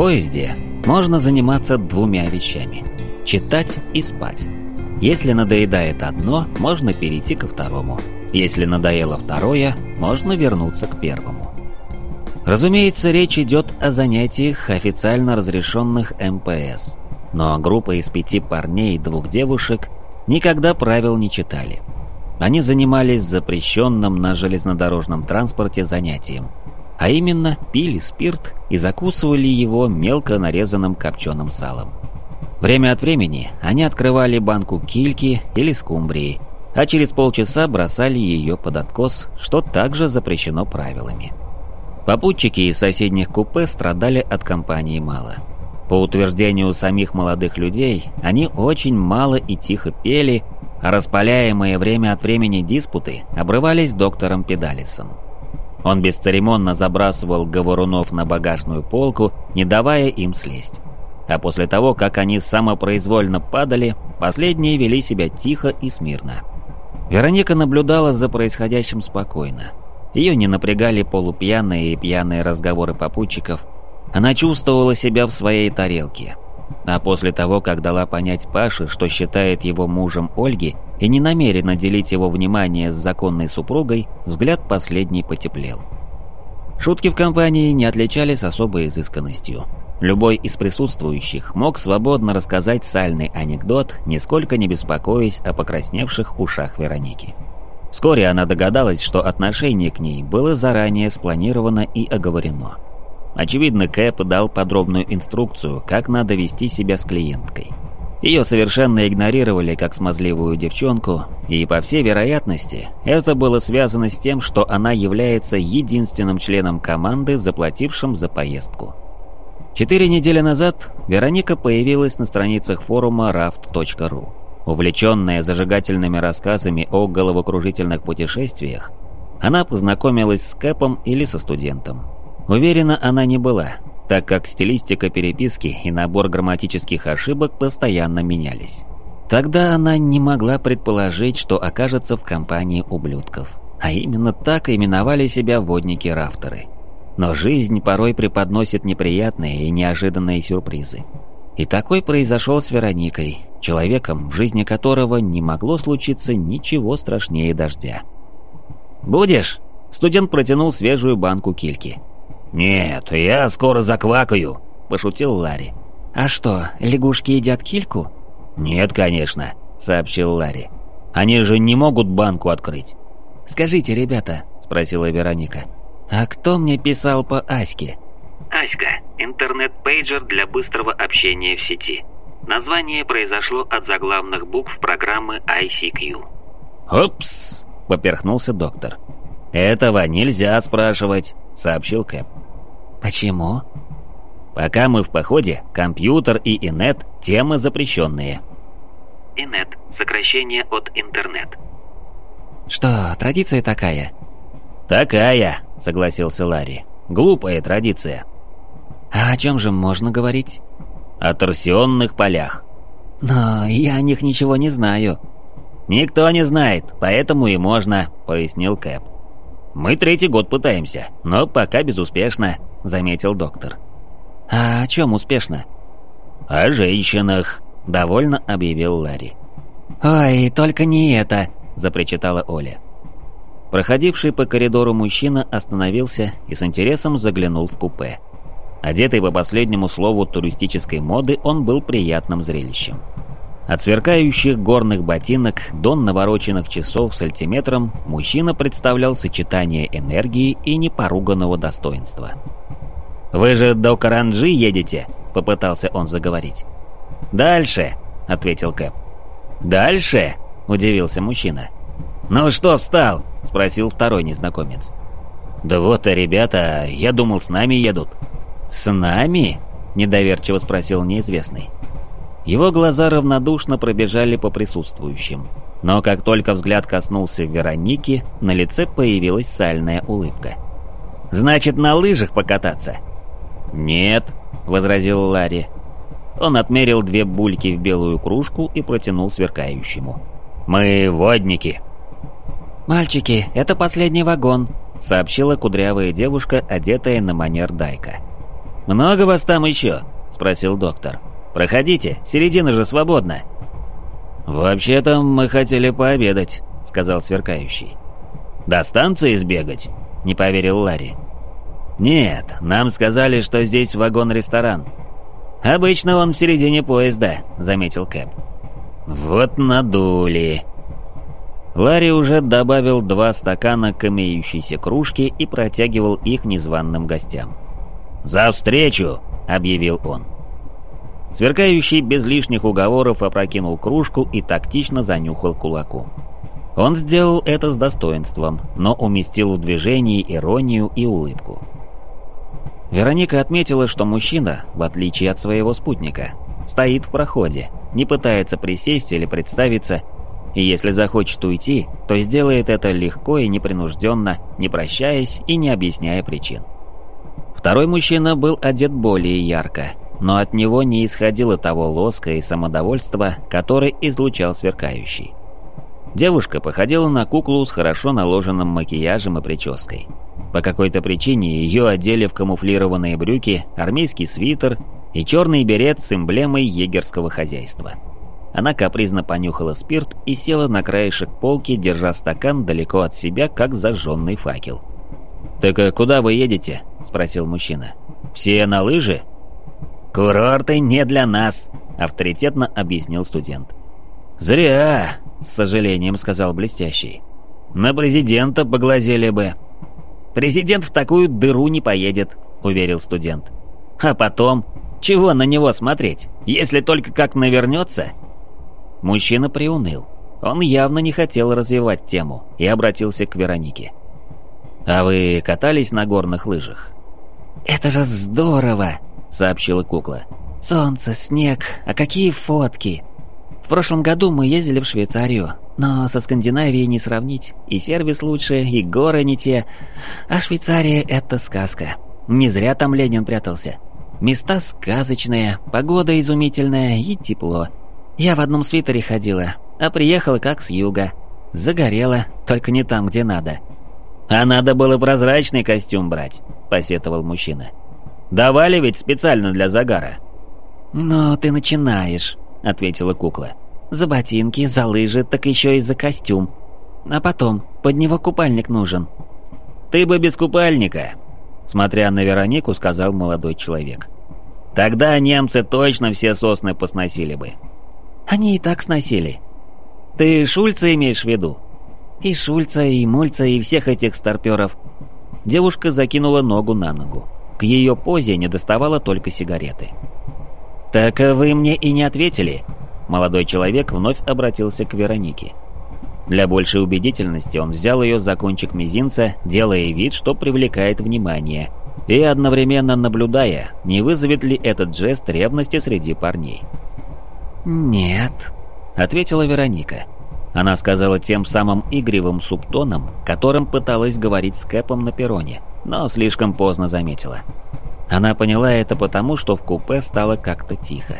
поезде можно заниматься двумя вещами – читать и спать. Если надоедает одно, можно перейти ко второму. Если надоело второе, можно вернуться к первому. Разумеется, речь идет о занятиях, официально разрешенных МПС. Но группа из пяти парней и двух девушек никогда правил не читали. Они занимались запрещенным на железнодорожном транспорте занятием. А именно, пили спирт и закусывали его мелко нарезанным копченым салом. Время от времени они открывали банку кильки или скумбрии, а через полчаса бросали ее под откос, что также запрещено правилами. Попутчики из соседних купе страдали от компании мало. По утверждению самих молодых людей, они очень мало и тихо пели, а распаляемые время от времени диспуты обрывались доктором Педалисом. Он бесцеремонно забрасывал говорунов на багажную полку, не давая им слезть. А после того, как они самопроизвольно падали, последние вели себя тихо и смирно. Вероника наблюдала за происходящим спокойно. Ее не напрягали полупьяные и пьяные разговоры попутчиков. Она чувствовала себя в своей тарелке. А после того, как дала понять Паше, что считает его мужем Ольги и не намерена делить его внимание с законной супругой, взгляд последний потеплел. Шутки в компании не отличались особой изысканностью. Любой из присутствующих мог свободно рассказать сальный анекдот, нисколько не беспокоясь о покрасневших ушах Вероники. Вскоре она догадалась, что отношение к ней было заранее спланировано и оговорено. Очевидно, Кэп дал подробную инструкцию, как надо вести себя с клиенткой. Ее совершенно игнорировали как смазливую девчонку, и, по всей вероятности, это было связано с тем, что она является единственным членом команды, заплатившим за поездку. Четыре недели назад Вероника появилась на страницах форума raft.ru. Увлеченная зажигательными рассказами о головокружительных путешествиях, она познакомилась с Кэпом или со студентом. Уверена она не была, так как стилистика переписки и набор грамматических ошибок постоянно менялись. Тогда она не могла предположить, что окажется в компании ублюдков. А именно так именовали себя водники-рафтеры. Но жизнь порой преподносит неприятные и неожиданные сюрпризы. И такой произошел с Вероникой, человеком, в жизни которого не могло случиться ничего страшнее дождя. «Будешь?» Студент протянул свежую банку кильки. «Нет, я скоро заквакаю», – пошутил Ларри. «А что, лягушки едят кильку?» «Нет, конечно», – сообщил Ларри. «Они же не могут банку открыть». «Скажите, ребята», – спросила Вероника, – «а кто мне писал по Аське?» Аська – интернет-пейджер для быстрого общения в сети. Название произошло от заглавных букв программы ICQ. «Опс!» – поперхнулся доктор. «Этого нельзя спрашивать», – сообщил Кэп. «Почему?» «Пока мы в походе, компьютер и инет – темы запрещенные». Инет – сокращение от интернет. «Что, традиция такая?» «Такая», – согласился Ларри. «Глупая традиция». «А о чем же можно говорить?» «О торсионных полях». «Но я о них ничего не знаю». «Никто не знает, поэтому и можно», — пояснил Кэп. «Мы третий год пытаемся, но пока безуспешно», — заметил доктор. «А о чем успешно?» «О женщинах», — довольно объявил Ларри. «Ой, только не это», — запричитала Оля. Проходивший по коридору мужчина остановился и с интересом заглянул в купе. Одетый по последнему слову туристической моды, он был приятным зрелищем. От сверкающих горных ботинок до навороченных часов с альтиметром мужчина представлял сочетание энергии и непоруганного достоинства. «Вы же до Каранджи едете?» — попытался он заговорить. «Дальше», — ответил Кэп. «Дальше?» — удивился мужчина. «Ну что встал?» — спросил второй незнакомец. «Да вот, а ребята, я думал, с нами едут». «С нами?» — недоверчиво спросил неизвестный. Его глаза равнодушно пробежали по присутствующим. Но как только взгляд коснулся Вероники, на лице появилась сальная улыбка. «Значит, на лыжах покататься?» «Нет», — возразил Ларри. Он отмерил две бульки в белую кружку и протянул сверкающему. «Мы водники». «Мальчики, это последний вагон», — сообщила кудрявая девушка, одетая на манер дайка. «Много вас там еще?» — спросил доктор. «Проходите, середина же свободна». «Вообще-то мы хотели пообедать», — сказал сверкающий. «До станции сбегать?» — не поверил Ларри. «Нет, нам сказали, что здесь вагон-ресторан». «Обычно он в середине поезда», — заметил Кэп. «Вот надули». Ларри уже добавил два стакана к имеющейся кружке и протягивал их незваным гостям. «За встречу!» — объявил он. Сверкающий без лишних уговоров опрокинул кружку и тактично занюхал кулаку. Он сделал это с достоинством, но уместил в движении иронию и улыбку. Вероника отметила, что мужчина, в отличие от своего спутника, стоит в проходе, не пытается присесть или представиться, и если захочет уйти, то сделает это легко и непринужденно, не прощаясь и не объясняя причин. Второй мужчина был одет более ярко, но от него не исходило того лоска и самодовольства, который излучал сверкающий. Девушка походила на куклу с хорошо наложенным макияжем и прической. По какой-то причине ее одели в камуфлированные брюки, армейский свитер и черный берет с эмблемой егерского хозяйства. Она капризно понюхала спирт и села на краешек полки, держа стакан далеко от себя, как зажженный факел. «Так а куда вы едете?» – спросил мужчина. «Все на лыжи?» «Курорты не для нас», — авторитетно объяснил студент. «Зря», — с сожалением сказал Блестящий. «На президента поглазели бы». «Президент в такую дыру не поедет», — уверил студент. «А потом, чего на него смотреть, если только как навернется?» Мужчина приуныл. Он явно не хотел развивать тему и обратился к Веронике. «А вы катались на горных лыжах?» «Это же здорово!» — сообщила кукла. «Солнце, снег, а какие фотки!» В прошлом году мы ездили в Швейцарию, но со Скандинавией не сравнить. И сервис лучше, и горы не те. А Швейцария — это сказка. Не зря там Ленин прятался. Места сказочные, погода изумительная и тепло. Я в одном свитере ходила, а приехала как с юга. Загорела, только не там, где надо. «А надо было прозрачный костюм брать», — посетовал мужчина. Давали ведь специально для загара». «Но ты начинаешь», — ответила кукла. «За ботинки, за лыжи, так еще и за костюм. А потом, под него купальник нужен». «Ты бы без купальника», — смотря на Веронику, сказал молодой человек. «Тогда немцы точно все сосны посносили бы». «Они и так сносили». «Ты Шульца имеешь в виду?» «И Шульца, и Мульца, и всех этих старперов». Девушка закинула ногу на ногу. К ее позе не доставало только сигареты. «Так вы мне и не ответили?» Молодой человек вновь обратился к Веронике. Для большей убедительности он взял ее за кончик мизинца, делая вид, что привлекает внимание, и одновременно наблюдая, не вызовет ли этот жест ревности среди парней. «Нет», — ответила Вероника. Она сказала тем самым игривым субтоном, которым пыталась говорить с Кэпом на перроне но слишком поздно заметила. Она поняла это потому, что в купе стало как-то тихо.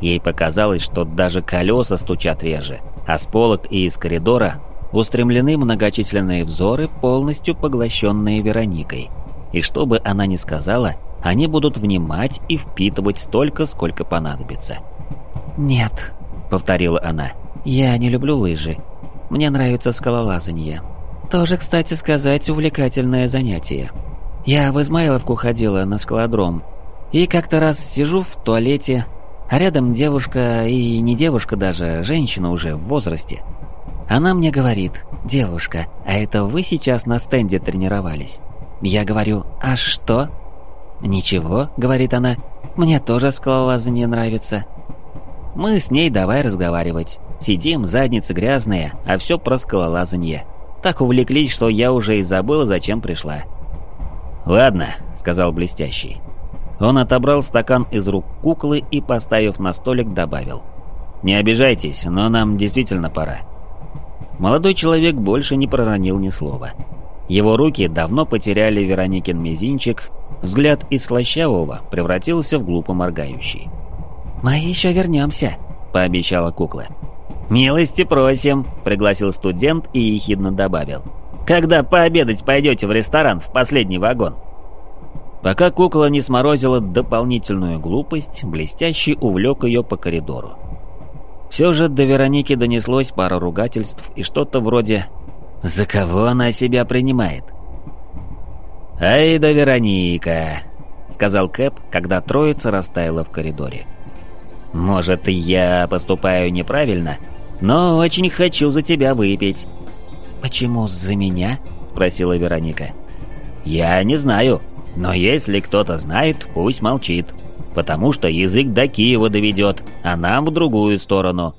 Ей показалось, что даже колеса стучат реже, а с полок и из коридора устремлены многочисленные взоры, полностью поглощенные Вероникой. И что бы она ни сказала, они будут внимать и впитывать столько, сколько понадобится. «Нет», — повторила она, — «я не люблю лыжи. Мне нравится скалолазание. Тоже, кстати сказать, увлекательное занятие. Я в Измайловку ходила на скалодром. И как-то раз сижу в туалете, а рядом девушка, и не девушка даже, женщина уже в возрасте. Она мне говорит, «Девушка, а это вы сейчас на стенде тренировались?» Я говорю, «А что?» «Ничего», — говорит она, — «мне тоже скалолазание нравится». Мы с ней давай разговаривать. Сидим, задницы грязные, а все про скалолазание. Так увлеклись, что я уже и забыл, зачем пришла. «Ладно», — сказал Блестящий. Он отобрал стакан из рук куклы и, поставив на столик, добавил. «Не обижайтесь, но нам действительно пора». Молодой человек больше не проронил ни слова. Его руки давно потеряли Вероникин мизинчик, взгляд из слащавого превратился в глупо моргающий. «Мы еще вернемся», — пообещала кукла. «Милости просим», — пригласил студент и ехидно добавил. «Когда пообедать пойдете в ресторан в последний вагон?» Пока кукла не сморозила дополнительную глупость, блестящий увлек ее по коридору. Все же до Вероники донеслось пара ругательств и что-то вроде «За кого она себя принимает?» «Ай да Вероника!» — сказал Кэп, когда троица растаяла в коридоре. «Может, я поступаю неправильно, но очень хочу за тебя выпить». «Почему за меня?» — спросила Вероника. «Я не знаю, но если кто-то знает, пусть молчит, потому что язык до Киева доведет, а нам в другую сторону».